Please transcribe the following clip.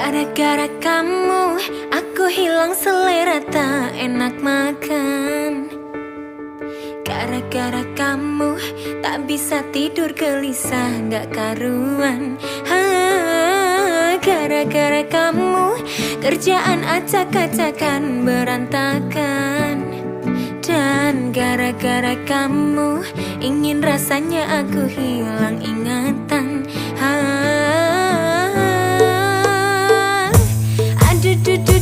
Gara-gara kamu Aku hilang selera tak enak makan. Gara-gara kamu Tak bisa tidur gelisah gak karuan. Gara-gara kamu Kerjaan acak-acakan berantakan. Dan gara-gara kamu Ingin rasanya aku hilang ingatan do do